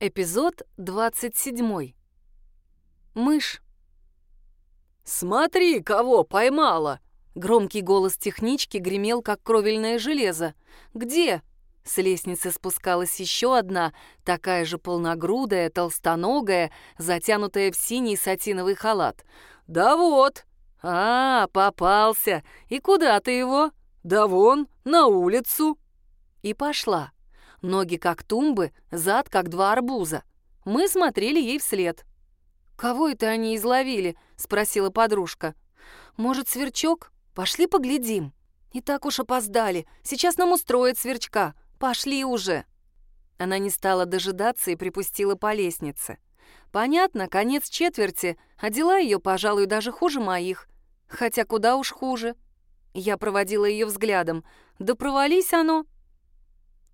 Эпизод 27. Мышь. «Смотри, кого поймала!» Громкий голос технички гремел, как кровельное железо. «Где?» С лестницы спускалась еще одна, такая же полногрудая, толстоногая, затянутая в синий сатиновый халат. «Да вот!» «А, попался! И куда ты его?» «Да вон, на улицу!» И пошла. Ноги как тумбы, зад как два арбуза. Мы смотрели ей вслед. «Кого это они изловили?» — спросила подружка. «Может, сверчок? Пошли поглядим». «И так уж опоздали. Сейчас нам устроят сверчка. Пошли уже». Она не стала дожидаться и припустила по лестнице. Понятно, конец четверти, а дела ее, пожалуй, даже хуже моих. Хотя куда уж хуже. Я проводила ее взглядом. Да провались оно.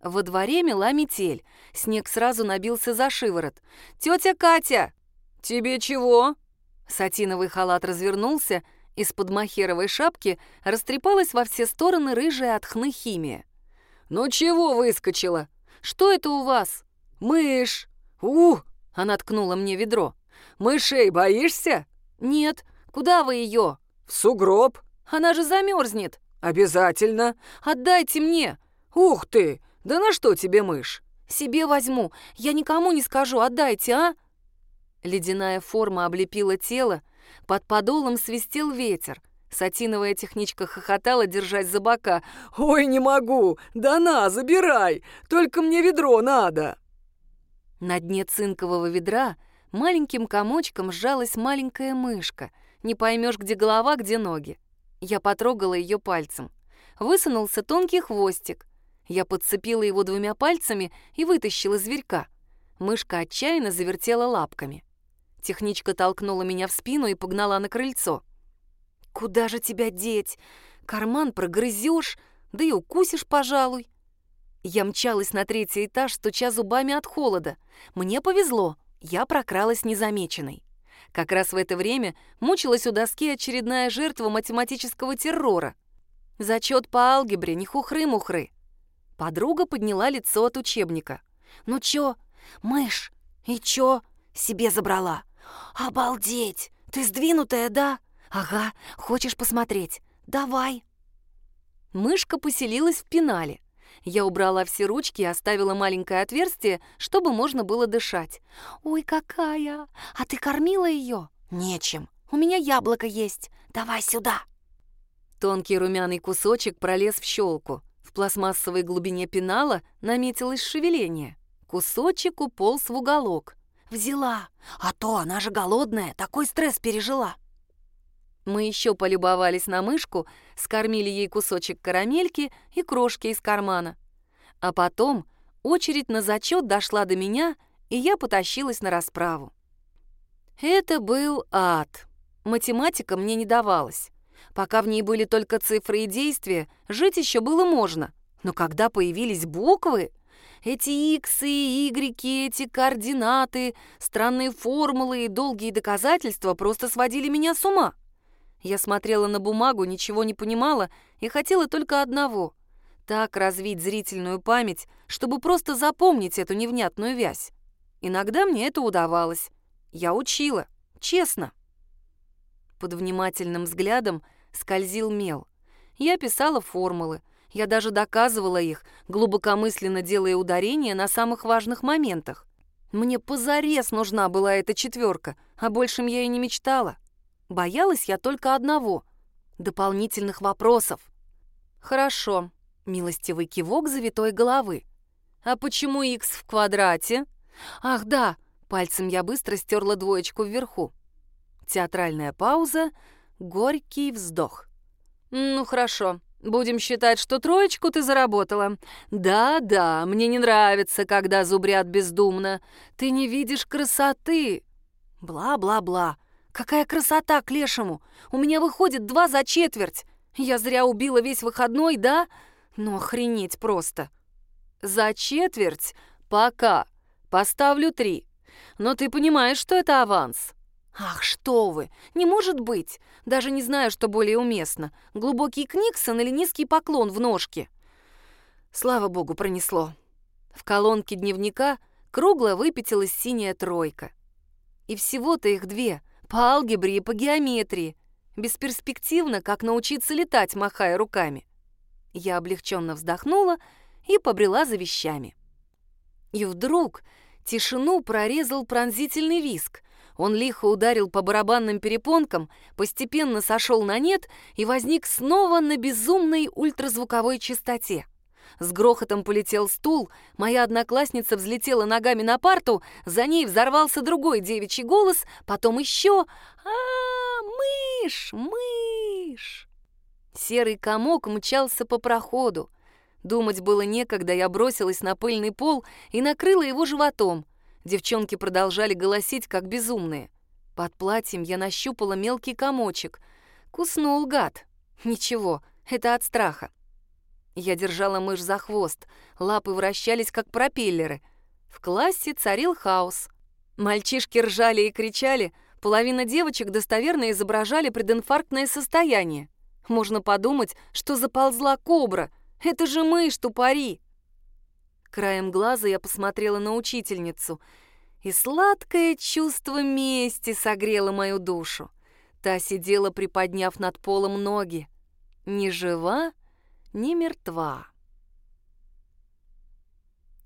Во дворе мела метель. Снег сразу набился за шиворот. «Тетя Катя!» «Тебе чего?» Сатиновый халат развернулся, из-под махеровой шапки растрепалась во все стороны рыжая от хны химия. «Ну чего выскочила? Что это у вас?» «Мышь!» «Ух!» — она ткнула мне ведро. «Мышей боишься?» «Нет. Куда вы ее?» «В сугроб». «Она же замерзнет». «Обязательно». «Отдайте мне». «Ух ты! «Да на что тебе мышь?» «Себе возьму. Я никому не скажу. Отдайте, а?» Ледяная форма облепила тело. Под подолом свистел ветер. Сатиновая техничка хохотала, держась за бока. «Ой, не могу! Да на, забирай! Только мне ведро надо!» На дне цинкового ведра маленьким комочком сжалась маленькая мышка. Не поймешь, где голова, где ноги. Я потрогала ее пальцем. Высунулся тонкий хвостик. Я подцепила его двумя пальцами и вытащила зверька. Мышка отчаянно завертела лапками. Техничка толкнула меня в спину и погнала на крыльцо. «Куда же тебя деть? Карман прогрызешь, да и укусишь, пожалуй». Я мчалась на третий этаж, стуча зубами от холода. Мне повезло, я прокралась незамеченной. Как раз в это время мучилась у доски очередная жертва математического террора. Зачет по алгебре, не хухры-мухры. Подруга подняла лицо от учебника. «Ну чё, мышь, и чё, себе забрала? Обалдеть! Ты сдвинутая, да? Ага, хочешь посмотреть? Давай!» Мышка поселилась в пенале. Я убрала все ручки и оставила маленькое отверстие, чтобы можно было дышать. «Ой, какая! А ты кормила ее? «Нечем. У меня яблоко есть. Давай сюда!» Тонкий румяный кусочек пролез в щелку. В пластмассовой глубине пенала наметилось шевеление. Кусочек уполз в уголок. «Взяла! А то она же голодная, такой стресс пережила!» Мы еще полюбовались на мышку, скормили ей кусочек карамельки и крошки из кармана. А потом очередь на зачет дошла до меня, и я потащилась на расправу. Это был ад. Математика мне не давалась. Пока в ней были только цифры и действия, жить еще было можно. Но когда появились буквы, эти иксы, игреки, эти координаты, странные формулы и долгие доказательства просто сводили меня с ума. Я смотрела на бумагу, ничего не понимала и хотела только одного — так развить зрительную память, чтобы просто запомнить эту невнятную вязь. Иногда мне это удавалось. Я учила, честно. Под внимательным взглядом скользил мел. Я писала формулы, я даже доказывала их, глубокомысленно делая ударения на самых важных моментах. Мне позарез нужна была эта четверка, а большим я и не мечтала. Боялась я только одного — дополнительных вопросов. «Хорошо», — милостивый кивок завитой головы. «А почему х в квадрате?» «Ах, да!» — пальцем я быстро стерла двоечку вверху. Театральная пауза, горький вздох. «Ну хорошо, будем считать, что троечку ты заработала. Да-да, мне не нравится, когда зубрят бездумно. Ты не видишь красоты». Бла-бла-бла. Какая красота к лешему! У меня выходит два за четверть. Я зря убила весь выходной, да? Ну охренеть просто. За четверть? Пока. Поставлю три. Но ты понимаешь, что это аванс. «Ах, что вы! Не может быть! Даже не знаю, что более уместно. Глубокий книксон или низкий поклон в ножке?» Слава богу, пронесло. В колонке дневника кругло выпятилась синяя тройка. И всего-то их две, по алгебре и по геометрии. Бесперспективно, как научиться летать, махая руками. Я облегченно вздохнула и побрела за вещами. И вдруг тишину прорезал пронзительный виск. Он лихо ударил по барабанным перепонкам, постепенно сошел на нет и возник снова на безумной ультразвуковой частоте. С грохотом полетел стул, моя одноклассница взлетела ногами на парту, за ней взорвался другой девичий голос, потом еще а, мышь, мышь!» Серый комок мчался по проходу. Думать было некогда, я бросилась на пыльный пол и накрыла его животом. Девчонки продолжали голосить, как безумные. Под платьем я нащупала мелкий комочек. Куснул гад. Ничего, это от страха. Я держала мышь за хвост, лапы вращались, как пропеллеры. В классе царил хаос. Мальчишки ржали и кричали, половина девочек достоверно изображали прединфарктное состояние. Можно подумать, что заползла кобра. Это же мышь, тупари. Краем глаза я посмотрела на учительницу, и сладкое чувство мести согрело мою душу. Та сидела, приподняв над полом ноги. Ни жива, ни мертва.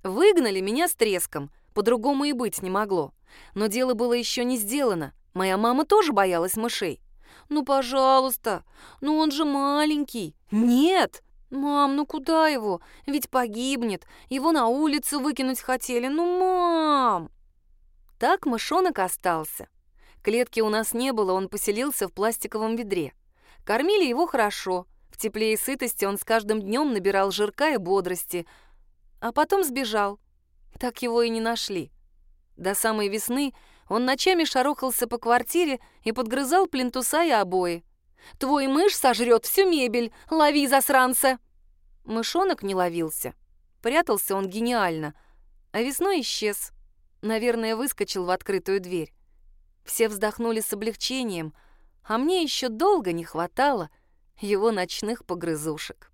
Выгнали меня с треском, по-другому и быть не могло. Но дело было еще не сделано. Моя мама тоже боялась мышей. «Ну, пожалуйста, ну он же маленький». «Нет!» «Мам, ну куда его? Ведь погибнет. Его на улицу выкинуть хотели. Ну, мам!» Так мышонок остался. Клетки у нас не было, он поселился в пластиковом ведре. Кормили его хорошо. В тепле и сытости он с каждым днем набирал жирка и бодрости. А потом сбежал. Так его и не нашли. До самой весны он ночами шарохался по квартире и подгрызал плинтуса и обои. «Твой мышь сожрет всю мебель! Лови, засранца!» Мышонок не ловился. Прятался он гениально, а весной исчез. Наверное, выскочил в открытую дверь. Все вздохнули с облегчением, а мне еще долго не хватало его ночных погрызушек.